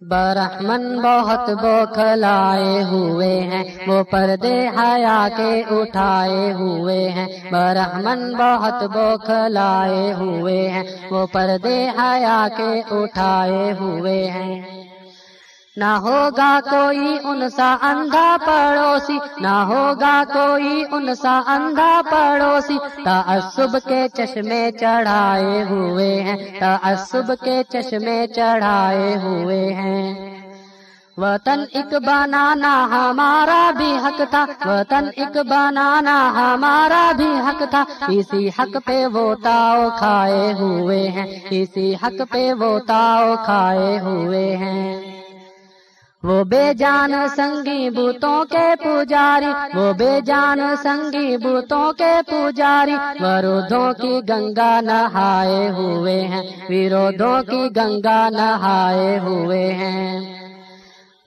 برہمن بہت بوکھلائے ہوئے ہیں، وہ پردے حیا کے اٹھائے ہوئے ہیں۔ برہمن بہت بوکھلائے ہوئے ہیں، وہ پردے حیا کے اٹھائے ہوئے ہیں۔ نہ ہوگا کوئی ان سا اندھا پڑوسی نہ ہوگا کوئی ان سا اندھا پڑوسی تعصب کے چشمے چڑھائے ہوئے ہیں تعصب کے چشمے چڑھائے ہوئے ہیں وطن ایک بنانا ہمارا بھی حق تھا وطن ایک بنانا ہمارا بھی حق تھا اسی حق پہ وہ تاؤ کھائے ہوئے ہیں اسی حق پہ وہ تاؤ کھائے ہوئے ہیں وہ بے جان سنگی بوتوں کے پجاری، وہ بے جان سنگی بوتوں کے پجاری، ورودوں کی گنگا نہائے ہوئے ہیں، ویرودوں کی گنگا نہائے ہوئے ہیں۔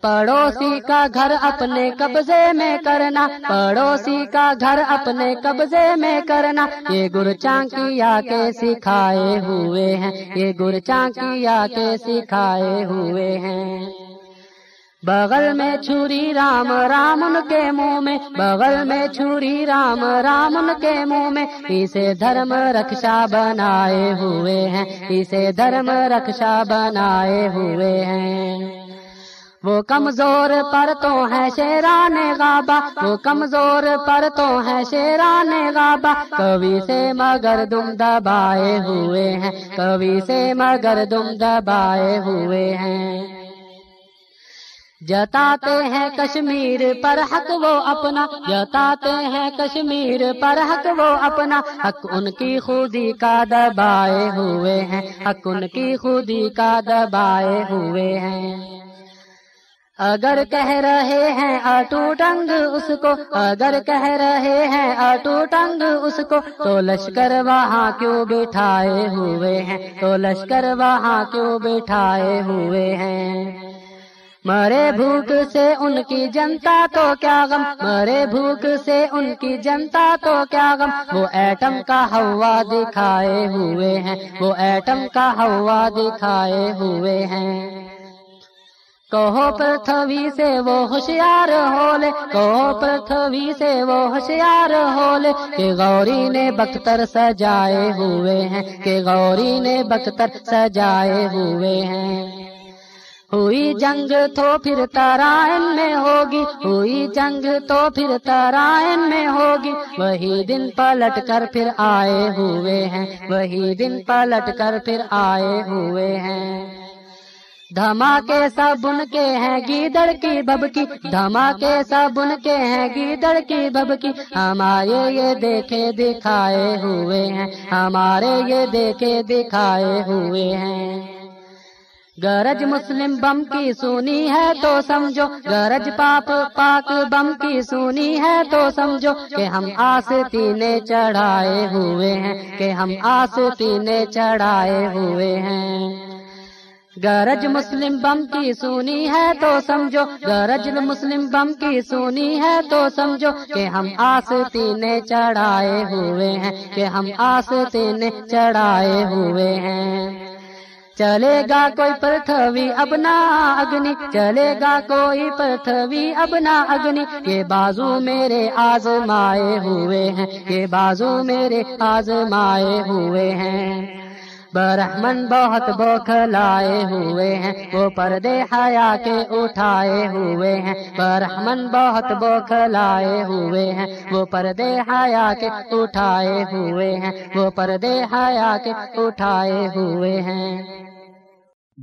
پڑوسی کا گھر اپنے قبضے میں کرنا، پڑوسی کا گھر اپنے قبضے میں کرنا، یہ گر چانکیا کے سکھائے ہوئے ہیں، یہ گر چانکیا کے سکھائے ہوئے ہیں۔ بغل میں چھری رام رام ان کے منہ میں، بغل میں چھری رام رام ان کے منہ میں۔ اسے دھرم رکشا بنائے ہوئے ہیں، اسے دھرم رکشا بنائے ہوئے ہیں۔ وہ کمزور پر تو ہے شیران غابہ، وہ کمزور پر تو ہے شیران غابہ۔ کبھی سے مگر دم دبائے ہوئے ہیں، کبھی سے مگر دم دبائے ہوئے ہیں۔ جتاتے ہیں کشمیر پر حق وہ اپنا، جتاتے ہیں کشمیر پر حق وہ اپنا۔ حق ان کی خودی کا دبائے ہوئے ہیں۔ حق ان کی خودی کا دبائے ہوئے ہیں۔ اگر کہہ رہے ہیں آٹو ٹنگ اس کو، اگر کہہ رہے ہیں آٹو ٹنگ اس کو، تو لشکر وہاں کیوں بٹھائے ہوئے ہیں؟ تو لشکر وہاں کیوں بٹھائے ہوئے ہیں؟ مرے بھوک سے ان کی جنتا تو کیا غم؟ مرے بھوک سے ان کی جنتا تو کیا غم؟ وہ ایٹم کا ہوا دکھائے ہوئے ہیں۔ وہ ایٹم کا ہوا دکھائے ہوئے ہیں۔ کہو پرتھوی سے وہ ہوشیار ہو لے کہو پرتھوی سے وہ ہوشیار ہو لے کہ غوری نے بختر سجائے ہوئے ہیں۔ کہ غوری نے بختر سجائے ہوئے ہیں۔ ہوئی جنگ تو پھر ترائن میں ہوگی، ہوئی جنگ تو پھر ترائن میں ہوگی۔ وہی دن پلٹ کر پھر آئے ہوئے ہیں، وہی دن پلٹ کر پھر آئے ہوئے ہیں۔ دھماکے سب ان کے ہیں گیدڑ کی بب کی، دھماکے سب ان کے ہیں گیدڑ کی بب کی۔ ہمارے یہ دیکھے دکھائے ہوئے ہیں، ہمارے یہ دیکھے دکھائے ہوئے ہیں۔ گرج مسلم بم کی سونی ہے تو سمجھو گرج پاپ پاک بم کی سونی ہے تو سمجھو کہ ہم آس تینے چڑھائے ہوئے ہیں کہ ہم آس تینے چڑھائے ہوئے ہیں گرج مسلم بم کی سونی ہے تو سمجھو گرج مسلم بم کی سونی ہے تو سمجھو کہ ہم آس تینے چڑھائے ہوئے ہیں کہ ہم آس تینے چڑھائے ہوئے ہیں چلے گا کوئی پرتھوی ابنا اگنی، چلے گا کوئی پرتھوی ابنا اگنی۔ یہ بازو میرے آزمائے ہوئے ہیں، یہ بازو میرے آزمائے ہوئے ہیں۔ برہمن بہت بوکھلائے ہوئے ہیں، وہ پردے حیا کے اٹھائے ہوئے ہیں۔ برہمن بہت بوکھلائے ہوئے ہیں، وہ پردے حیا کے اٹھائے ہوئے ہیں۔ وہ پردے حیا کے اٹھائے ہوئے ہیں۔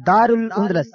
دار الاندلس